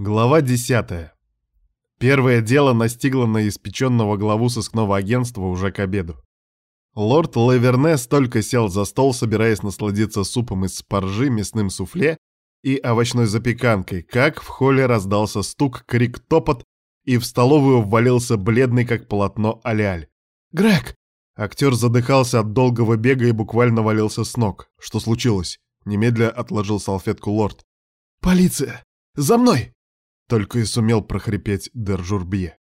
Глава 10. Первое дело настигло на испеченного главу сыскного агентства уже к обеду. Лорд Лавернес только сел за стол, собираясь насладиться супом из спаржи, мясным суфле и овощной запеканкой, как в холле раздался стук, крик, топот, и в столовую ввалился бледный, как полотно, Аляль. «Грег!» Актер задыхался от долгого бега и буквально валился с ног. Что случилось? Немедля отложил салфетку лорд. «Полиция! За мной!» Только и сумел прохрипеть Держурбье.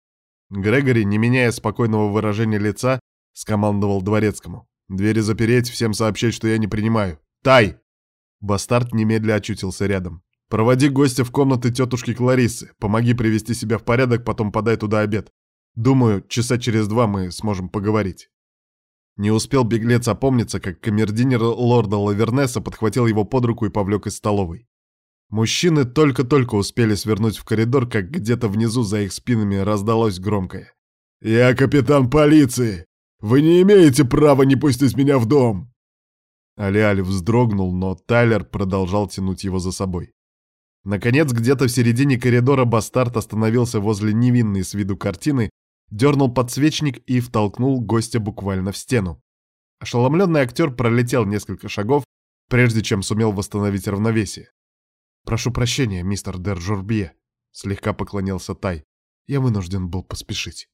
Грегори, не меняя спокойного выражения лица, скомандовал дворецкому. «Двери запереть, всем сообщать, что я не принимаю. Тай!» Бастард немедля очутился рядом. «Проводи гостя в комнаты тетушки Кларисы. Помоги привести себя в порядок, потом подай туда обед. Думаю, часа через два мы сможем поговорить». Не успел беглец опомниться, как камердинер лорда Лавернеса подхватил его под руку и повлек из столовой. Мужчины только-только успели свернуть в коридор, как где-то внизу за их спинами раздалось громкое. «Я капитан полиции! Вы не имеете права не пустить меня в дом!» Алиаль вздрогнул, но Тайлер продолжал тянуть его за собой. Наконец, где-то в середине коридора бастард остановился возле невинной с виду картины, дернул подсвечник и втолкнул гостя буквально в стену. Ошеломленный актер пролетел несколько шагов, прежде чем сумел восстановить равновесие. «Прошу прощения, мистер Дер Журбье», — слегка поклонился Тай. «Я вынужден был поспешить».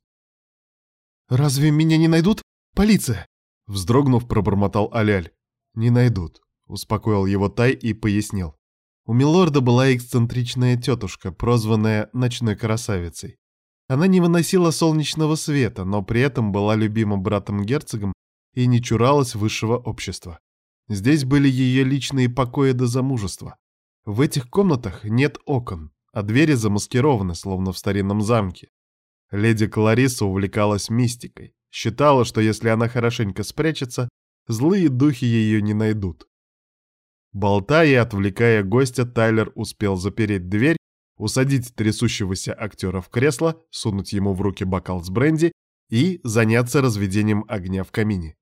«Разве меня не найдут? Полиция!» Вздрогнув, пробормотал Аляль. «Не найдут», — успокоил его Тай и пояснил. У Милорда была эксцентричная тетушка, прозванная «ночной красавицей». Она не выносила солнечного света, но при этом была любимым братом-герцогом и не чуралась высшего общества. Здесь были ее личные покои до замужества. В этих комнатах нет окон, а двери замаскированы, словно в старинном замке. Леди Клариса увлекалась мистикой, считала, что если она хорошенько спрячется, злые духи ее не найдут. Болтая и отвлекая гостя, Тайлер успел запереть дверь, усадить трясущегося актера в кресло, сунуть ему в руки бокал с бренди и заняться разведением огня в камине.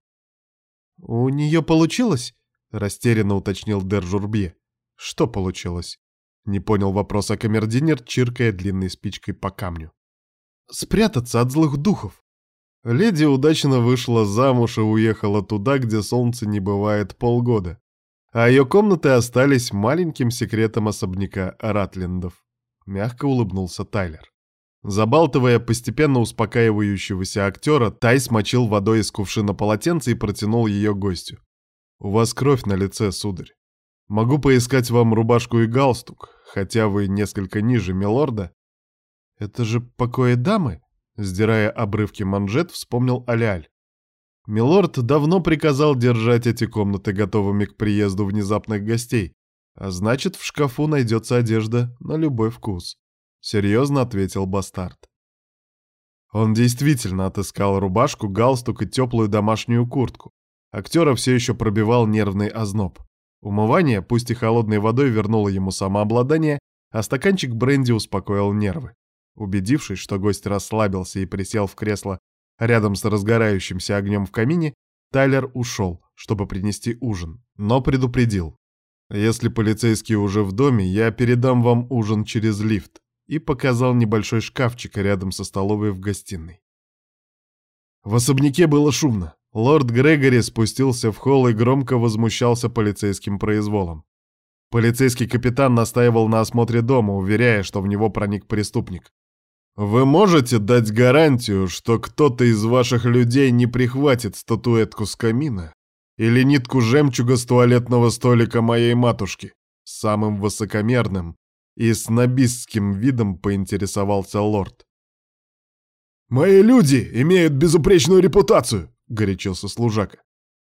«У нее получилось?» — растерянно уточнил Держурбье. Что получилось? Не понял вопроса камердинер, чиркая длинной спичкой по камню. Спрятаться от злых духов. Леди удачно вышла замуж и уехала туда, где солнце не бывает полгода. А ее комнаты остались маленьким секретом особняка Ратлиндов. Мягко улыбнулся Тайлер. Забалтывая постепенно успокаивающегося актера, Тай смочил водой из кувшина полотенце и протянул ее гостю. «У вас кровь на лице, сударь. Могу поискать вам рубашку и галстук, хотя вы несколько ниже милорда. Это же покои дамы? Сдирая обрывки манжет, вспомнил Аляль. Милорд давно приказал держать эти комнаты готовыми к приезду внезапных гостей, а значит, в шкафу найдется одежда на любой вкус. Серьезно ответил бастард. Он действительно отыскал рубашку, галстук и теплую домашнюю куртку. Актера все еще пробивал нервный озноб. Умывание, пусть и холодной водой, вернуло ему самообладание, а стаканчик бренди успокоил нервы. Убедившись, что гость расслабился и присел в кресло рядом с разгорающимся огнем в камине, Тайлер ушел, чтобы принести ужин, но предупредил. «Если полицейские уже в доме, я передам вам ужин через лифт», и показал небольшой шкафчик рядом со столовой в гостиной. В особняке было шумно. Лорд Грегори спустился в холл и громко возмущался полицейским произволом. Полицейский капитан настаивал на осмотре дома, уверяя, что в него проник преступник. «Вы можете дать гарантию, что кто-то из ваших людей не прихватит статуэтку с камина или нитку жемчуга с туалетного столика моей матушки?» Самым высокомерным и снобистским видом поинтересовался лорд. «Мои люди имеют безупречную репутацию», — горячился служака.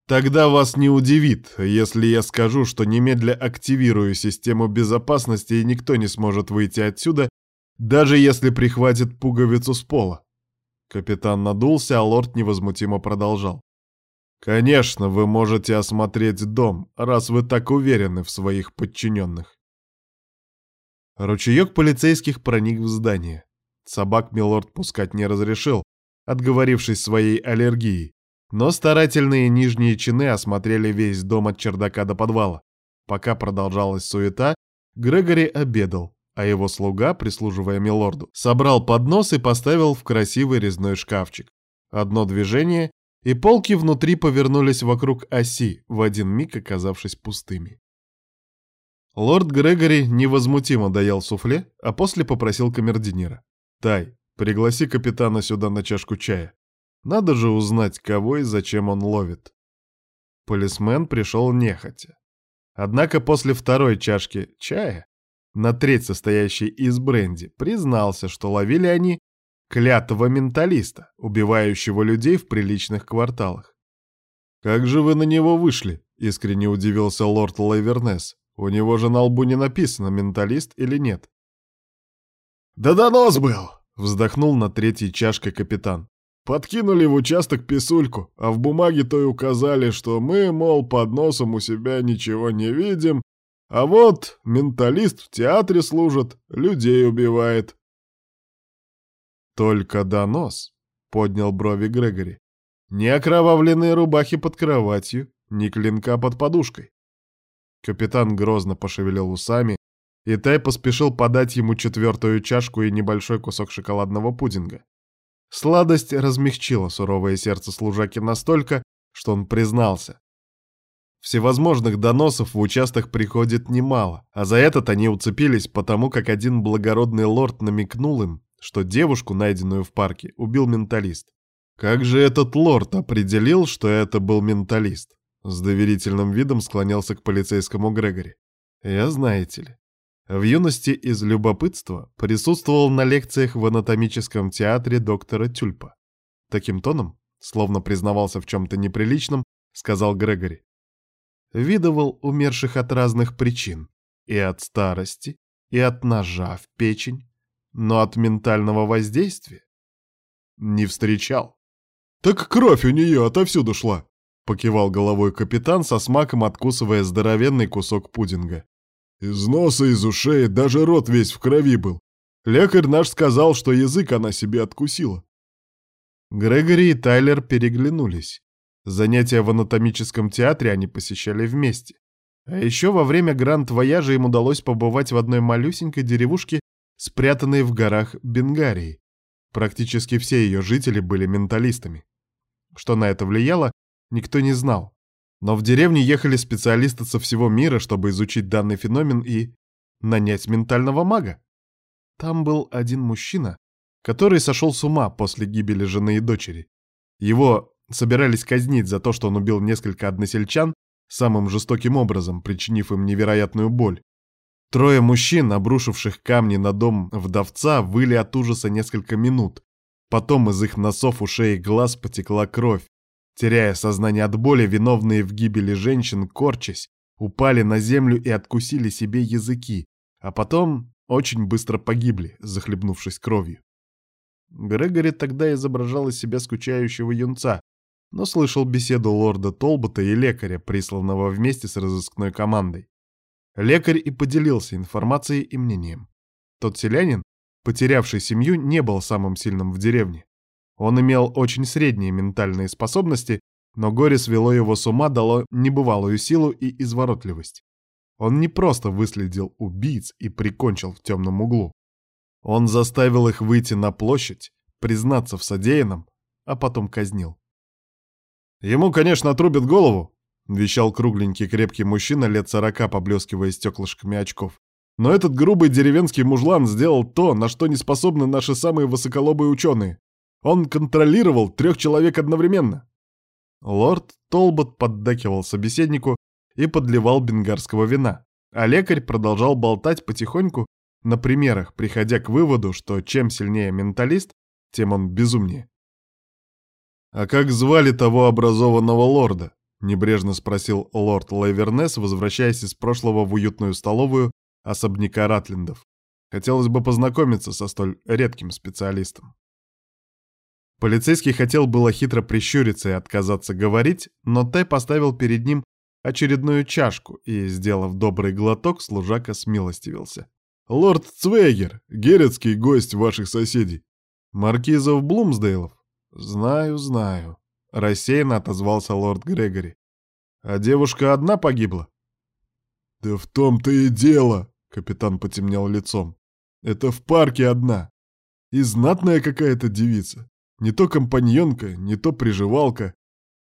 «Тогда вас не удивит, если я скажу, что немедля активирую систему безопасности, и никто не сможет выйти отсюда, даже если прихватит пуговицу с пола». Капитан надулся, а лорд невозмутимо продолжал. «Конечно, вы можете осмотреть дом, раз вы так уверены в своих подчиненных». Ручеек полицейских проник в здание. Собак Милорд пускать не разрешил, отговорившись своей аллергией. Но старательные нижние чины осмотрели весь дом от чердака до подвала. Пока продолжалась суета, Грегори обедал, а его слуга, прислуживая милорду, собрал поднос и поставил в красивый резной шкафчик. Одно движение, и полки внутри повернулись вокруг оси, в один миг оказавшись пустыми. Лорд Грегори невозмутимо доел суфле, а после попросил камердинера. «Тай, пригласи капитана сюда на чашку чая. Надо же узнать, кого и зачем он ловит». Полисмен пришел нехотя. Однако после второй чашки чая, на треть состоящей из бренди, признался, что ловили они клятого менталиста, убивающего людей в приличных кварталах. «Как же вы на него вышли?» — искренне удивился лорд Лайвернес. «У него же на лбу не написано, менталист или нет». «Да донос был!» — вздохнул на третьей чашке капитан. «Подкинули в участок писульку, а в бумаге то и указали, что мы, мол, под носом у себя ничего не видим, а вот менталист в театре служит, людей убивает. «Только донос», — поднял брови Грегори. «Ни окровавленные рубахи под кроватью, ни клинка под подушкой». Капитан грозно пошевелил усами, и Тай поспешил подать ему четвертую чашку и небольшой кусок шоколадного пудинга. Сладость размягчила суровое сердце служаки настолько, что он признался. Всевозможных доносов в участок приходит немало, а за этот они уцепились, потому как один благородный лорд намекнул им, что девушку, найденную в парке, убил менталист. Как же этот лорд определил, что это был менталист? С доверительным видом склонялся к полицейскому Грегори. Я, знаете ли, в юности из любопытства присутствовал на лекциях в анатомическом театре доктора Тюльпа. Таким тоном, словно признавался в чем-то неприличном, сказал Грегори. Видывал умерших от разных причин. И от старости, и от ножа в печень, но от ментального воздействия не встречал. «Так кровь у нее отовсюду шла!» — покивал головой капитан, со смаком откусывая здоровенный кусок пудинга. «Из носа, из ушей, даже рот весь в крови был. Лекарь наш сказал, что язык она себе откусила». Грегори и Тайлер переглянулись. Занятия в анатомическом театре они посещали вместе. А еще во время Гранд-Вояжа им удалось побывать в одной малюсенькой деревушке спрятанной в горах Бенгарии. Практически все ее жители были менталистами. Что на это влияло, никто не знал. Но в деревне ехали специалисты со всего мира, чтобы изучить данный феномен и нанять ментального мага. Там был один мужчина, который сошел с ума после гибели жены и дочери. Его собирались казнить за то, что он убил несколько односельчан самым жестоким образом, причинив им невероятную боль. Трое мужчин, обрушивших камни на дом вдовца, выли от ужаса несколько минут. Потом из их носов, ушей и глаз потекла кровь. Теряя сознание от боли, виновные в гибели женщин, корчась, упали на землю и откусили себе языки, а потом очень быстро погибли, захлебнувшись кровью. Грегори тогда изображал из себя скучающего юнца, но слышал беседу лорда Толбота и лекаря, присланного вместе с разыскной командой. Лекарь и поделился информацией и мнением. Тот селянин, потерявший семью, не был самым сильным в деревне. Он имел очень средние ментальные способности, но горе свело его с ума, дало небывалую силу и изворотливость. Он не просто выследил убийц и прикончил в темном углу. Он заставил их выйти на площадь, признаться в содеянном, а потом казнил. Ему, конечно, отрубят голову, вещал кругленький крепкий мужчина лет сорока, поблескивая стеклышками очков. Но этот грубый деревенский мужлан сделал то, на что не способны наши самые высоколобые ученые. Он контролировал трех человек одновременно. Лорд Толбот поддакивал собеседнику и подливал бенгарского вина, а лекарь продолжал болтать потихоньку на примерах, приходя к выводу, что чем сильнее менталист, тем он безумнее. «А как звали того образованного лорда?» — небрежно спросил лорд Лайвернес, возвращаясь из прошлого в уютную столовую особняка Ратлиндов. Хотелось бы познакомиться со столь редким специалистом. Полицейский хотел было хитро прищуриться и отказаться говорить, но Тай поставил перед ним очередную чашку и, сделав добрый глоток, служака смилостивился. «Лорд Цвейгер, герецкий гость ваших соседей. Маркизов Блумсдейлов? Знаю, знаю. — рассеянно отозвался лорд Грегори. «А девушка одна погибла?» «Да в том-то и дело!» — капитан потемнел лицом. Это в парке одна. И знатная какая-то девица. Не то компаньонка, не то приживалка.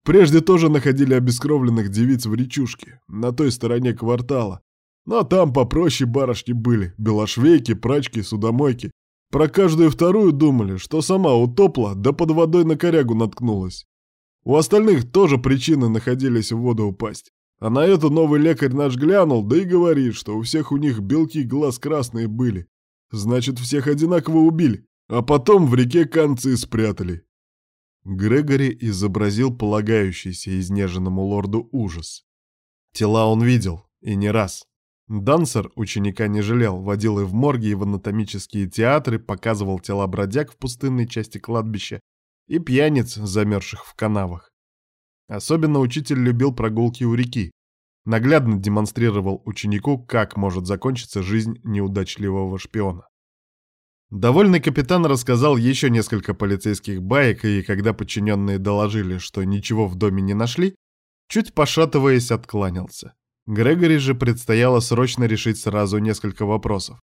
Прежде тоже находили обескровленных девиц в речушке, на той стороне квартала. Но там попроще барышни были, белошвейки, прачки, судомойки. Про каждую вторую думали, что сама утопла, да под водой на корягу наткнулась. У остальных тоже причины находились в воду упасть. А на это новый лекарь наш глянул, да и говорит, что у всех у них белки глаз красные были. Значит, всех одинаково убили, а потом в реке концы спрятали. Грегори изобразил полагающийся изнеженному лорду ужас. Тела он видел, и не раз. Дансер ученика не жалел, водил и в морги, и в анатомические театры, показывал тела бродяг в пустынной части кладбища и пьяниц, замерзших в канавах. Особенно учитель любил прогулки у реки. Наглядно демонстрировал ученику, как может закончиться жизнь неудачливого шпиона. Довольный капитан рассказал еще несколько полицейских баек, и когда подчиненные доложили, что ничего в доме не нашли, чуть пошатываясь, откланялся. Грегори же предстояло срочно решить сразу несколько вопросов.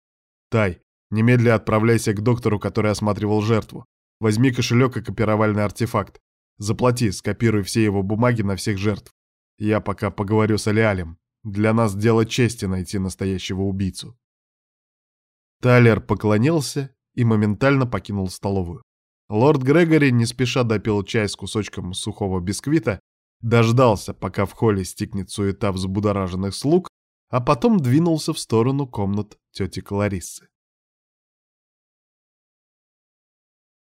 «Тай, немедля отправляйся к доктору, который осматривал жертву. Возьми кошелек и копировальный артефакт. Заплати, скопируй все его бумаги на всех жертв. Я пока поговорю с Алиалем. Для нас дело чести найти настоящего убийцу». Тайлер поклонился и моментально покинул столовую. Лорд Грегори не спеша допил чай с кусочком сухого бисквита, дождался, пока в холле стикнет суета взбудораженных слуг, а потом двинулся в сторону комнат тети Клариссы.